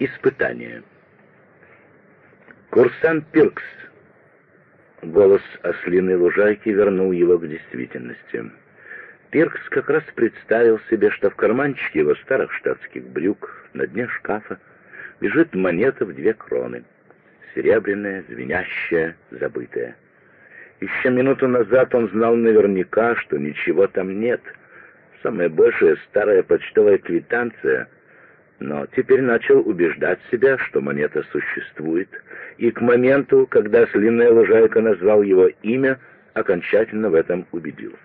Испытание. Курсант Пиркс. Голос ослиной лужайки вернул его к действительности. Пиркс как раз представил себе, что в карманчике его старых штатских брюк на дне шкафа лежит монета в две кроны. Серебряная, звенящая, забытая. Еще минуту назад он знал наверняка, что ничего там нет. Самая большая старая почтовая квитанция. Но теперь начал убеждать себя, что монета существует, и к моменту, когда слинная лужайка назвал его имя, окончательно в этом убедился.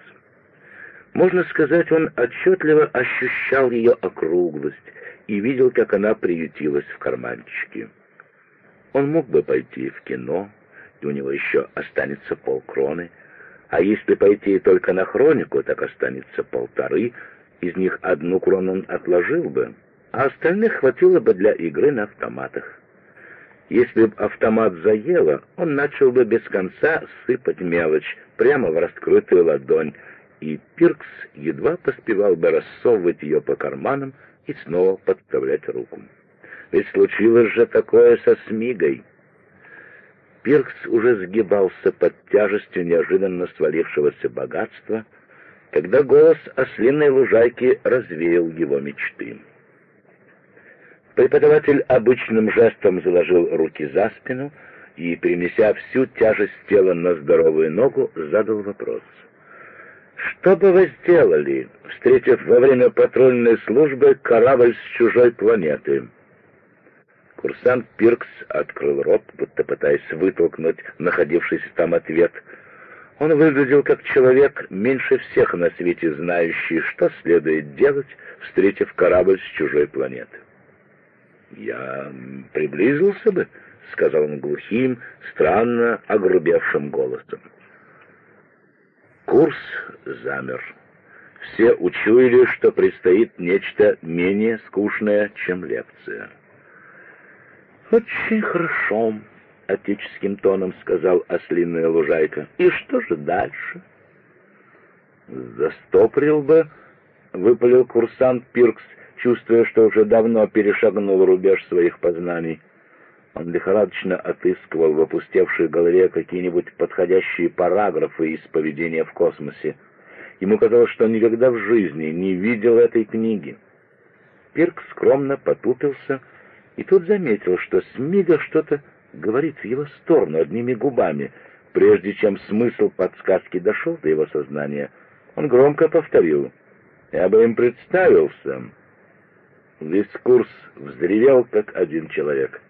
Можно сказать, он отчетливо ощущал ее округлость и видел, как она приютилась в карманчике. Он мог бы пойти в кино, и у него еще останется полкроны, а если пойти только на хронику, так останется полторы, из них одну крону он отложил бы, а остальных хватило бы для игры на автоматах. Если бы автомат заело, он начал бы без конца сыпать мелочь прямо в раскрытую ладонь, и Пиркс едва поспевал бы рассовывать ее по карманам и снова подставлять руку. Ведь случилось же такое со Смигой. Пиркс уже сгибался под тяжестью неожиданно свалившегося богатства, когда голос ослиной лужайки развеял его мечты. Преподаватель обычным жестом заложил руки за спину и, перенеся всю тяжесть тела на здоровую ногу, задал вопрос. «Что бы вы сделали, встретив во время патрульной службы корабль с чужой планеты?» Курсант Пиркс открыл рот, будто пытаясь вытолкнуть находившийся там ответ. Он выглядел как человек, меньше всех на свете знающий, что следует делать, встретив корабль с чужой планеты. «Я приблизился бы», — сказал он глухим, странно огрубевшим голосом. Курс замер. Все учуяли, что предстоит нечто менее скучное, чем лекция. «Очень хорошо», — отеческим тоном сказал ослиная лужайка. «И что же дальше?» «Застоприл бы», — выпалил курсант Пиркс, чувствуя, что уже давно перешагнул рубеж своих познаний. Он лихорадочно отыскивал в опустевшей голове какие-нибудь подходящие параграфы из поведения в космосе. Ему казалось, что он никогда в жизни не видел этой книги. Пирк скромно потупился и тут заметил, что Смига что-то говорит в его сторону одними губами. Прежде чем смысл подсказки дошел до его сознания, он громко повторил «Я бы им представился». Весь курс взревел, как один человек.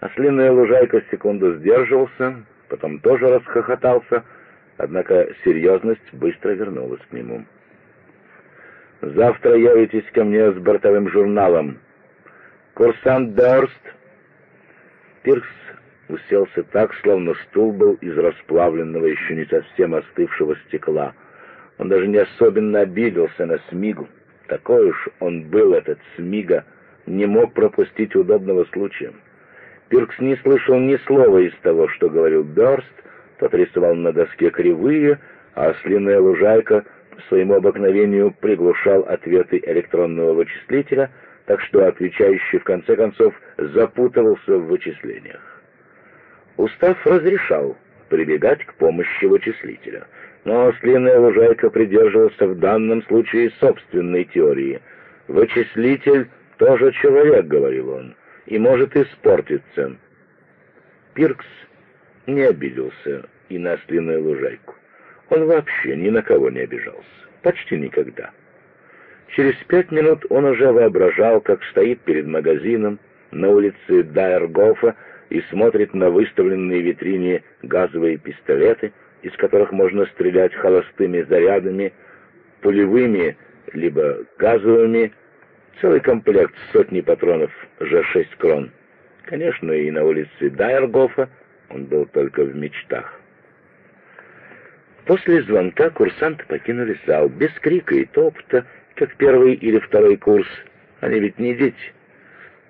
Ослиная лужайка секунду сдерживался, потом тоже расхохотался, однако серьезность быстро вернулась к нему. «Завтра явитесь ко мне с бортовым журналом», Курсант Дорст. Пиркс уселся так, словно стул был из расплавленного, еще не совсем остывшего стекла. Он даже не особенно обиделся на Смигу. Такой уж он был, этот Смига, не мог пропустить удобного случая. Пиркс не слышал ни слова из того, что говорил Дорст, тот рисовал на доске кривые, а ослиная лужайка по своему обыкновению приглушал ответы электронного вычислителя — так что отвечающий в конце концов запутывался в вычислениях. Устав разрешал прибегать к помощи вычислителя, но ослиная лужайка придерживался в данном случае собственной теории. «Вычислитель тоже человек», — говорил он, — «и может испортиться». Пиркс не обиделся и на ослиную лужайку. Он вообще ни на кого не обижался, почти никогда. Через пять минут он уже воображал, как стоит перед магазином на улице Дайергофа и смотрит на выставленные в витрине газовые пистолеты, из которых можно стрелять холостыми зарядами, пулевыми, либо газовыми, целый комплект сотни патронов Ж-6 крон. Конечно, и на улице Дайергофа он был только в мечтах. После звонка курсанты покинули зал без крика и топота, как первый или второй курс. Они ведь не дети.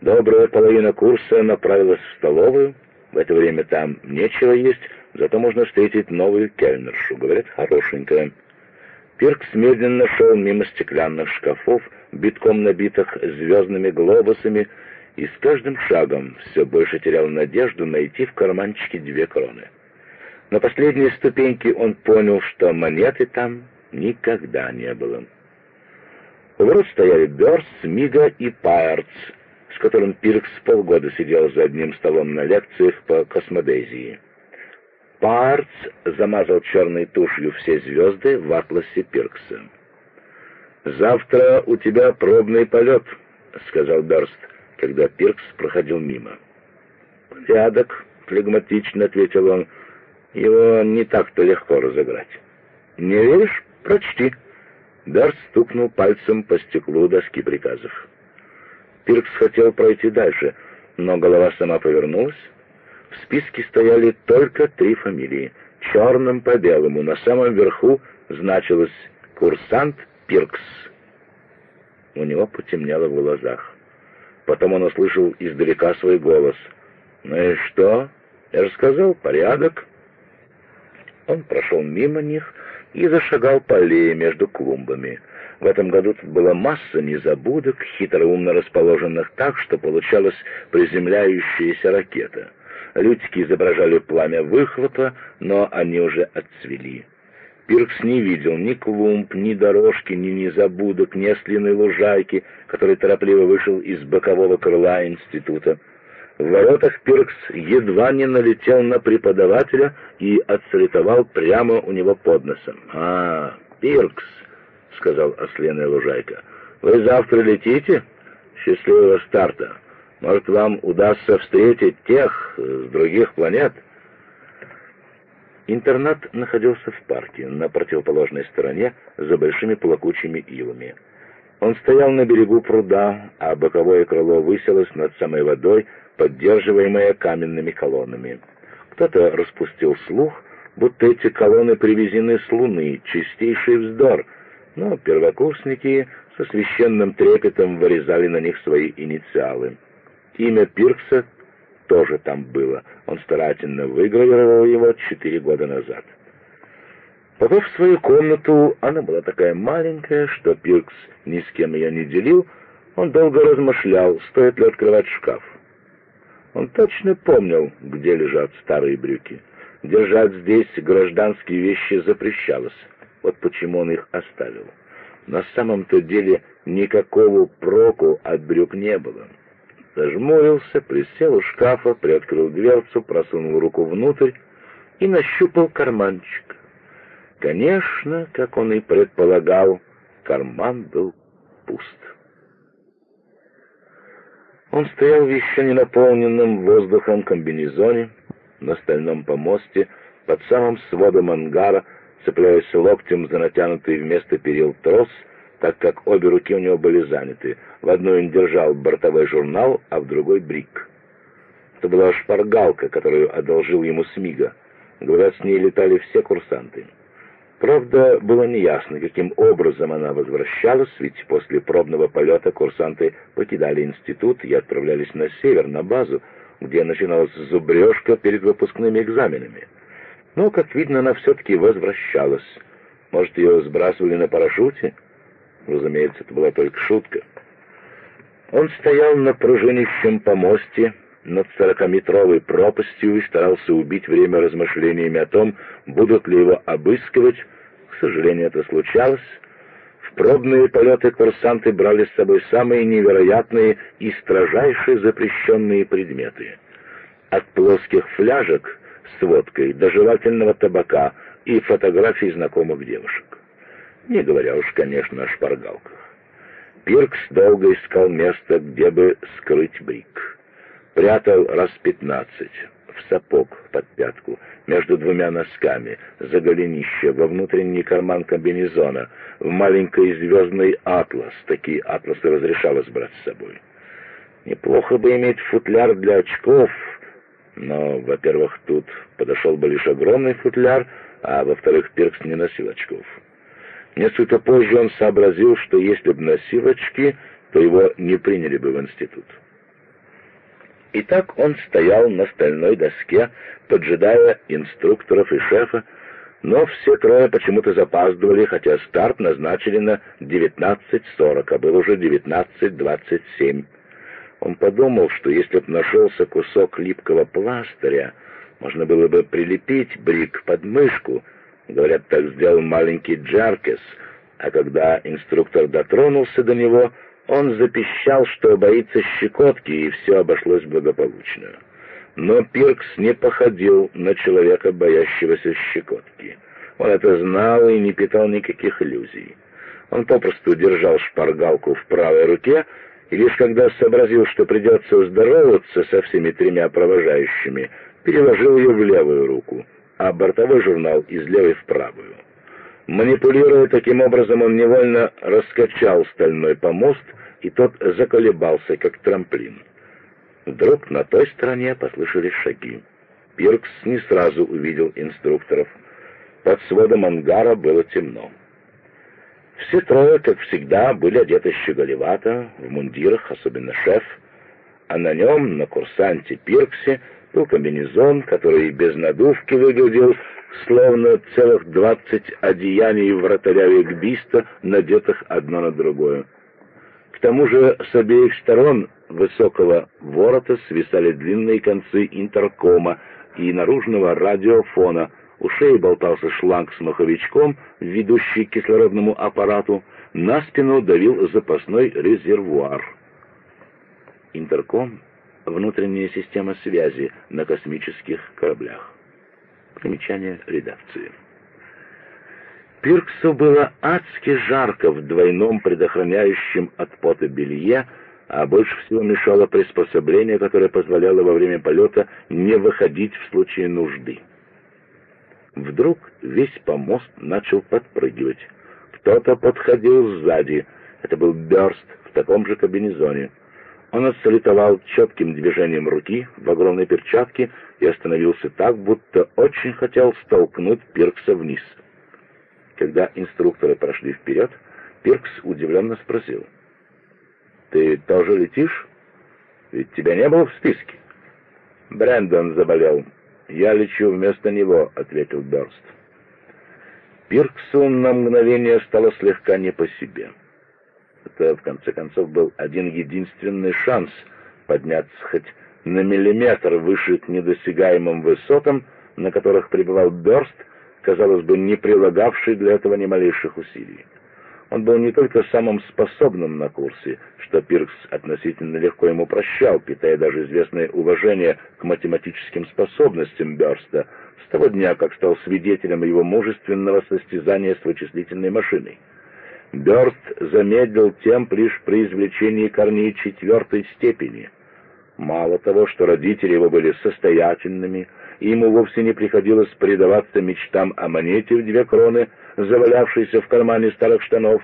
Добрая половина курса направилась в столовую. В это время там нечего есть, зато можно встретить новую кельнершу. Говорят, хорошенькая. Пиркс медленно шел мимо стеклянных шкафов, битком набитых звездными глобусами, и с каждым шагом все больше терял надежду найти в карманчике две кроны. На последней ступеньке он понял, что монеты там никогда не было. У ворот стояли Бёрс, Мига и Пайерц, с которым Пиркс полгода сидел за одним столом на лекциях по космодезии. Пайерц замазал черной тушью все звезды в атласе Пиркса. «Завтра у тебя пробный полет», — сказал Бёрст, когда Пиркс проходил мимо. «Порядок», — флегматично ответил он, — его не так-то легко разыграть. Не веришь? Прочти. Дарс стукнул пальцем по стеклу доски приказов. Пиркс хотел пройти дальше, но голова сама повернулась. В списке стояли только три фамилии. Черным по белому на самом верху значилось «Курсант Пиркс». У него потемнело в глазах. Потом он услышал издалека свой голос. «Ну и что? Я же сказал, порядок». Он прошел мимо них и зашагал по аллее между клумбами. В этом году тут была масса незабудок, хитроумно расположенных так, что получалась приземляющаяся ракета. Лютики изображали пламя выхлопа, но они уже отцвели. Пиркс не видел ни клумб, ни дорожки, ни незабудок, ни ослиной лужайки, который торопливо вышел из бокового крыла института. В воротах Пиркс едва не налетел на преподавателя и отсалютовал прямо у него под носом. «А, Пиркс», — сказал ослиная лужайка, — «вы завтра летите? Счастливого старта. Может, вам удастся встретить тех с других планет?» Интернат находился в парке, на противоположной стороне, за большими плакучими илами. Он стоял на берегу пруда, а боковое крыло высилось над самой водой, поддерживаемая каменными колоннами. Кто-то распустил слух, будто эти колонны привезены с Луны, чистейший вздор, но первокурсники со священным трепетом вырезали на них свои инициалы. Имя Пиркса тоже там было, он старательно выгравировал его четыре года назад. Попав в свою комнату, она была такая маленькая, что Пиркс ни с кем ее не делил, он долго размышлял, стоит ли открывать шкаф. Он точно помнил, где лежат старые брюки. Держать здесь гражданские вещи запрещалось. Вот почему он их оставил. На самом-то деле никакого проку от брюк не было. Зажмурился, присел у шкафа, приоткрыл дверцу, просунул руку внутрь и нащупал карманчик. Конечно, как он и предполагал, карман был пуст. Он стоял в еще не наполненном воздухом комбинезоне на стальном помосте под самым сводом ангара, цепляясь локтем за натянутый вместо перил трос, так как обе руки у него были заняты. В одной он держал бортовой журнал, а в другой — брик. Это была шпаргалка, которую одолжил ему Смига. Говорят, с ней летали все курсанты. Правда, было неясно, каким образом она возвращалась, ведь после пробного полета курсанты покидали институт и отправлялись на север, на базу, где начиналась зубрежка перед выпускными экзаменами. Но, как видно, она все-таки возвращалась. Может, ее сбрасывали на парашюте? Разумеется, это была только шутка. Он стоял на пружинищем помосте над сорокаметровой пропастью и старался убить время размышлениями о том, будут ли его обыскивать сожалению, это случалось. В пробные полеты курсанты брали с собой самые невероятные и строжайшие запрещенные предметы. От плоских фляжек с водкой до жевательного табака и фотографий знакомых девушек. Не говоря уж, конечно, о шпаргалках. Пиркс долго искал место, где бы скрыть брик. Прятал раз пятнадцать в сапог под пятку, между двумя носками, за голенище, во внутренний карман комбинезона, в маленький звездный атлас. Такие атласы разрешалось брать с собой. Неплохо бы иметь футляр для очков, но, во-первых, тут подошел бы лишь огромный футляр, а во-вторых, Пиркс не носил очков. Несколько позже он сообразил, что если бы носил очки, то его не приняли бы в институт. И так он стоял на стальной доске, поджидая инструкторов и шефа, но все трое почему-то запаздывали, хотя старт назначили на 19.40, а был уже 19.27. Он подумал, что если б нашелся кусок липкого пластыря, можно было бы прилепить брик под мышку. Говорят, так сделал маленький Джаркес, а когда инструктор дотронулся до него, он запищал, что боится щекотки, и все обошлось благополучно. Но Пиркс не походил на человека, боящегося щекотки. Он это знал и не питал никаких иллюзий. Он попросту держал шпаргалку в правой руке, и лишь когда сообразил, что придется здороваться со всеми тремя провожающими, переложил ее в левую руку, а бортовой журнал из левой в правую. Манипулируя таким образом, он невольно раскачал стальной помост, и тот заколебался, как трамплин. Вдруг на той стороне послышались шаги. Пиркс не сразу увидел инструкторов. Под сводом ангара было темно. Все трое, как всегда, были одеты щеголевато, в мундирах, особенно шеф, а на нем, на курсанте Пирксе, был комбинезон, который без надувки выглядел, словно целых двадцать одеяний вратаря Вегбиста, надетых одно на другое. К тому же с обеих сторон высокого ворота свисали длинные концы интеркома и наружного радиофона — у шеи болтался шланг с маховичком, ведущий к кислородному аппарату, на спину давил запасной резервуар. Интерком — внутренняя система связи на космических кораблях. Примечание редакции. Пирксу было адски жарко в двойном предохраняющем от пота белье, а больше всего мешало приспособление, которое позволяло во время полета не выходить в случае нужды. Вдруг весь помост начал подпрыгивать. Кто-то подходил сзади. Это был Бёрст в таком же кабинезоне. Он отсалютовал четким движением руки в огромной перчатке и остановился так, будто очень хотел столкнуть Пиркса вниз. Когда инструкторы прошли вперед, Пиркс удивленно спросил. «Ты тоже летишь? Ведь тебя не было в списке». «Брэндон заболел», «Я лечу вместо него», — ответил Бёрст. Пирксу на мгновение стало слегка не по себе. Это, в конце концов, был один единственный шанс подняться хоть на миллиметр выше к недосягаемым высотам, на которых пребывал Бёрст, казалось бы, не прилагавший для этого ни малейших усилий. Он был не только самым способным на курсе, что Пиркс относительно легко ему прощал, питая даже известное уважение к математическим способностям Бёрста с того дня, как стал свидетелем его мужественного состязания с вычислительной машиной. Бёрст замедлил темп лишь при извлечении корней четвертой степени. Мало того, что родители его были состоятельными, ему вовсе не приходилось предаваться мечтам о монете в две кроны — завалявшийся в кармане старых штанов,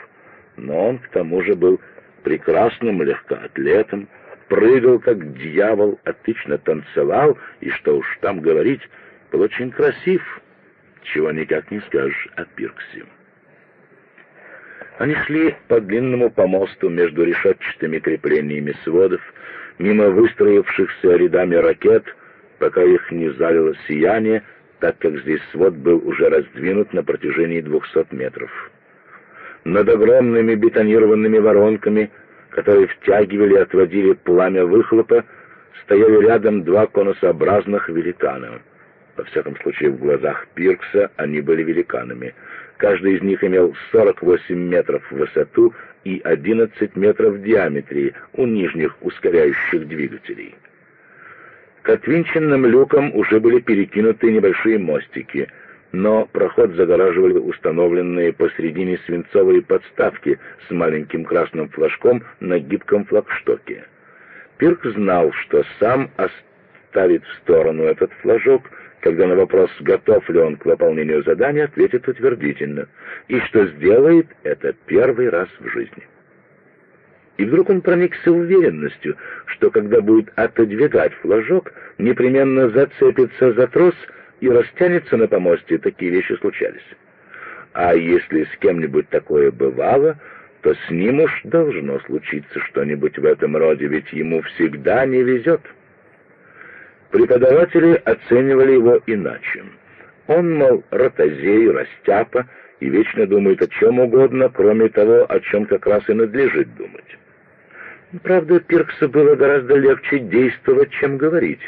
но он к тому же был прекрасным легкоатлетом, прыгал как дьявол, отлично танцевал, и что уж там говорить, был очень красив, чего никак не скажешь о Пирксе. Они шли по длинному помосту между решетчатыми креплениями сводов, мимо выстроившихся рядами ракет, пока их не залило сияние, так как здесь свод был уже раздвинут на протяжении 200 метров. Над огромными бетонированными воронками, которые втягивали и отводили пламя выхлопа, стояли рядом два конусообразных великана. Во всяком случае, в глазах Пиркса они были великанами. Каждый из них имел 48 метров в высоту и 11 метров в диаметре у нижних ускоряющих двигателей. К отвинченным люкам уже были перекинуты небольшие мостики, но проход загораживали установленные посредине свинцовые подставки с маленьким красным флажком на гибком флагштоке. Пирк знал, что сам оставит в сторону этот флажок, когда на вопрос, готов ли он к выполнению задания, ответит утвердительно, и что сделает это первый раз в жизни. И вдруг он проникся уверенностью, что когда будет отодвигать флажок, непременно зацепится за трос и растянется на помосте. Такие вещи случались. А если с кем-нибудь такое бывало, то с ним уж должно случиться что-нибудь в этом роде, ведь ему всегда не везет. Преподаватели оценивали его иначе. Он, мол, ротозей, растяпа, и вечно думает о чем угодно, кроме того, о чем как раз и надлежит думать. Правда, Пирксу было гораздо легче действовать, чем говорить.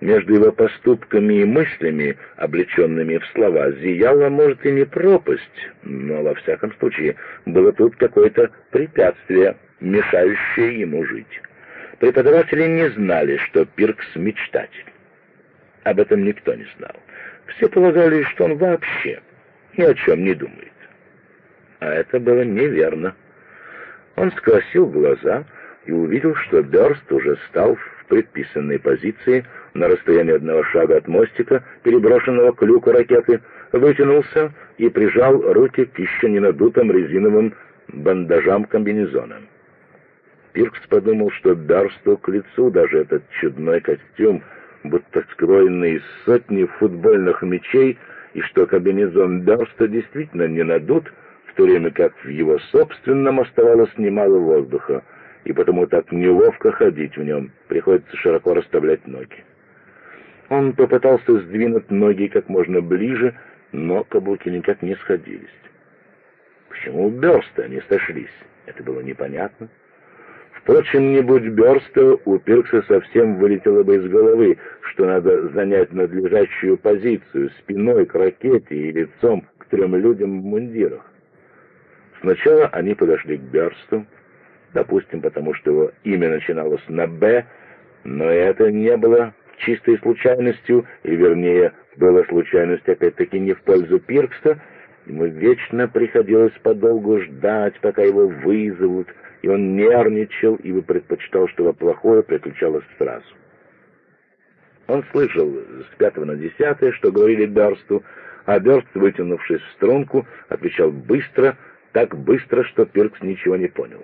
Между его поступками и мыслями, облеченными в слова, зияла, может, и не пропасть, но, во всяком случае, было тут какое-то препятствие, мешающее ему жить. Преподаватели не знали, что Пиркс мечтатель. Об этом никто не знал. Все полагали, что он вообще ни о чем не думает. А это было неверно. Он скосил глаза и увидел, что Бёрст уже стал в предписанной позиции на расстоянии одного шага от мостика, переброшенного к люку ракеты, вытянулся и прижал руки к еще не надутым резиновым бандажам комбинезона. Пиркс подумал, что Дарсту к лицу даже этот чудной костюм, будто скроенный из сотни футбольных мячей, и что комбинезон Дарста действительно не надут, в то время как в его собственном оставалось немало воздуха, и потому так неловко ходить в нем, приходится широко расставлять ноги. Он попытался сдвинуть ноги как можно ближе, но каблуки никак не сходились. Почему у Бёрста они сошлись? Это было непонятно. Впрочем, Бёрста, у Пиркса совсем вылетело бы из головы, что надо занять надлежащую позицию спиной к ракете и лицом к трем людям в мундирах. Сначала они подошли к Бёрсту, допустим, потому что его имя начиналось на «Б», но это не было чистой случайностью, и вернее, была случайность опять-таки не в пользу Пиркса, ему вечно приходилось подолгу ждать, пока его вызовут, и он нервничал, ибо предпочитал, чтобы плохое приключалось сразу. Он слышал с пятого на десятое, что говорили Бёрсту, а Бёрст, вытянувшись в струнку, отвечал быстро, так быстро, что Пиркс ничего не понял.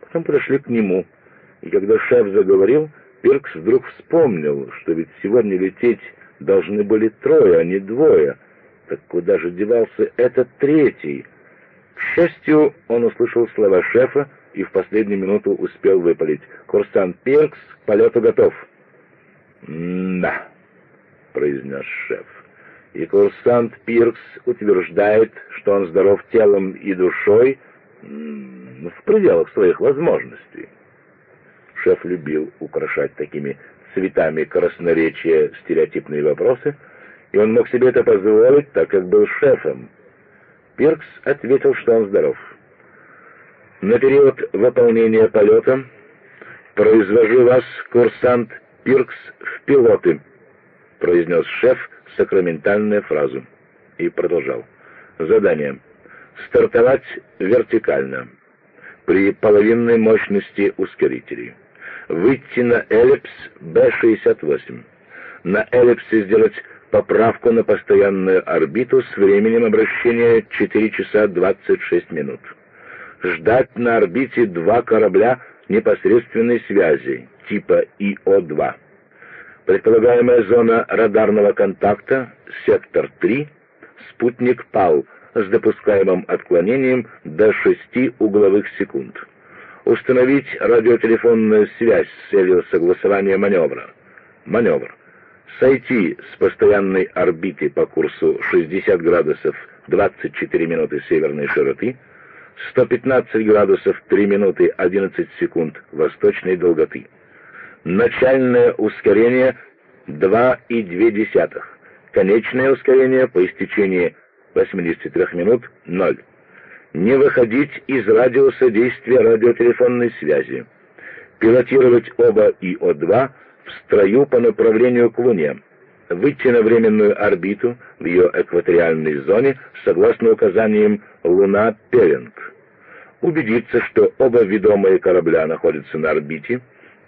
Потом подошли к нему, и когда шеф заговорил, Пиркс вдруг вспомнил, что ведь сегодня лететь должны были трое, а не двое. Так куда же девался этот третий? К счастью, он услышал слова шефа и в последнюю минуту успел выпалить. «Курсант Пиркс, к полету готов». «Да», — произнес шеф. «И курсант Пиркс утверждает, что он здоров телом и душой в пределах своих возможностей». Шеф любил украшать такими цветами красноречия стереотипные вопросы, и он мог себе это позволить, так как был шефом. Пиркс ответил, что он здоров. На период выполнения полета произвожу вас, курсант Пиркс, в пилоты, произнес шеф сакраментальную фразу и продолжал. Задание. Стартовать вертикально при половинной мощности ускорителей выйти на эллипс B68. На эллипсе сделать поправку на постоянную орбиту с временем обращения 4 часа 26 минут. Ждать на орбите два корабля непосредственной связи типа ИО-2. Предполагаемая зона радарного контакта, сектор 3, спутник ПАЛ с допускаемым отклонением до 6 угловых секунд установить радиотелефонную связь с целью согласования маневра. Маневр. Сойти с постоянной орбиты по курсу 60 градусов 24 минуты северной широты, 115 градусов 3 минуты 11 секунд восточной долготы. Начальное ускорение 2,2. Конечное ускорение по истечении 83 минут 0 не выходить из радиуса действия радиотелефонной связи, пилотировать оба ИО-2 в строю по направлению к Луне, выйти на временную орбиту в ее экваториальной зоне согласно указаниям Луна Певинг, убедиться, что оба ведомые корабля находятся на орбите,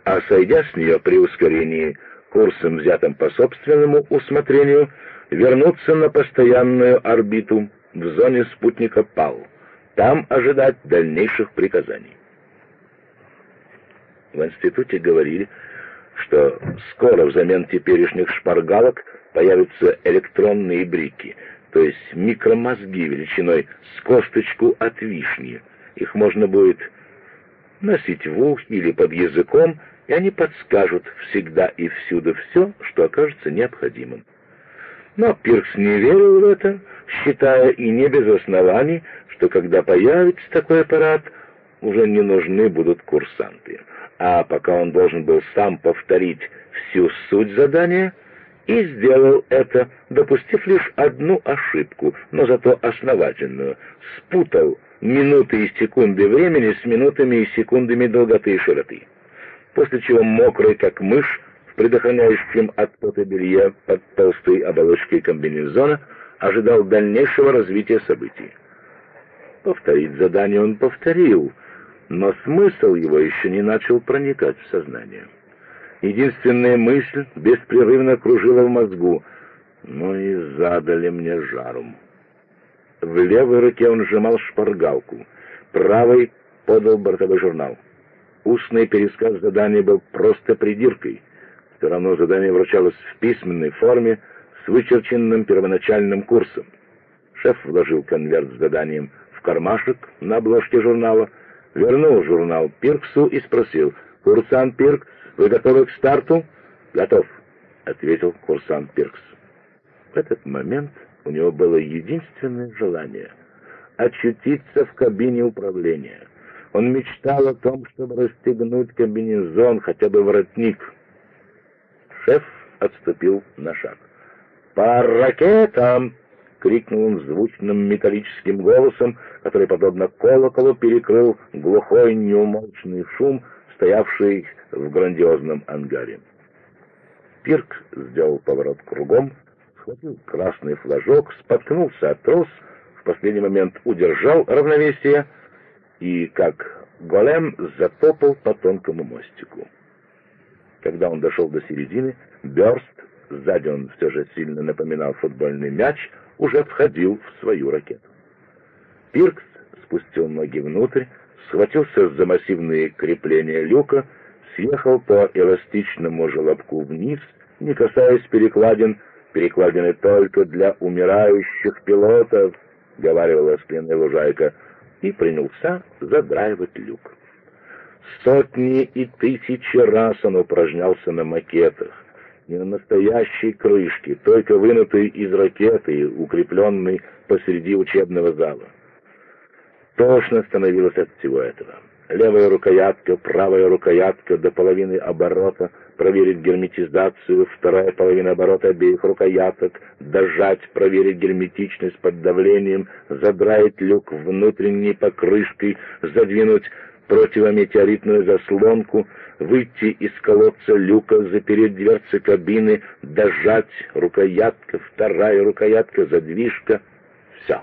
а сойдя с нее при ускорении курсом, взятым по собственному усмотрению, вернуться на постоянную орбиту в зоне спутника ПАЛ там ожидать дальнейших приказаний. В институте говорили, что скоро взамен теперешних шпаргалок появятся электронные брики, то есть микромозги величиной с косточку от вишни. Их можно будет носить в ухе или под языком, и они подскажут всегда и всюду все, что окажется необходимым. Но Пиркс не верил в это, считая и не без оснований, что когда появится такой аппарат, уже не нужны будут курсанты. А пока он должен был сам повторить всю суть задания, и сделал это, допустив лишь одну ошибку, но зато основательную, спутал минуты и секунды времени с минутами и секундами долготы и широты. После чего мокрый, как мышь, в предохраняющем от пота белье под толстой оболочкой комбинезона, ожидал дальнейшего развития событий. Повторить задание он повторил, но смысл его еще не начал проникать в сознание. Единственная мысль беспрерывно кружила в мозгу. Ну и задали мне жарум. В левой руке он сжимал шпаргалку, правой подал бортовой журнал. Устный пересказ задания был просто придиркой. Все равно задание вручалось в письменной форме с вычерченным первоначальным курсом. Шеф вложил конверт с заданием в кармашек на обложке журнала, вернул журнал Пирксу и спросил, «Курсант Пиркс, вы готовы к старту?» «Готов», — ответил курсант Пиркс. В этот момент у него было единственное желание — очутиться в кабине управления. Он мечтал о том, чтобы расстегнуть комбинезон, хотя бы воротник. Шеф отступил на шаг. «По ракетам!» — крикнул он звучным металлическим голосом, который, подобно колоколу, перекрыл глухой неумолчный шум, стоявший в грандиозном ангаре. Пирк сделал поворот кругом, схватил красный флажок, споткнулся от трос, в последний момент удержал равновесие и, как голем, затопал по тонкому мостику. Когда он дошел до середины, Бёрст, сзади он все же сильно напоминал футбольный мяч, уже входил в свою ракету. Пиркс спустил ноги внутрь, схватился за массивные крепления люка, съехал по эластичному желобку вниз, не касаясь перекладин, перекладины только для умирающих пилотов, — говорила спинная лужайка, и принялся задраивать люк. Сотни и тысячи раз он упражнялся на макетах, не на настоящей крышке, только вынутой из ракеты, укрепленной посреди учебного зала. Тошно становилось от всего этого. Левая рукоятка, правая рукоятка до половины оборота, проверить герметизацию, вторая половина оборота обеих рукояток, дожать, проверить герметичность под давлением, задраить люк внутренней покрышкой, задвинуть противометеоритную заслонку, выйти из колодца люка, запереть дверцы кабины, дожать, рукоятка, вторая рукоятка, задвижка. Все.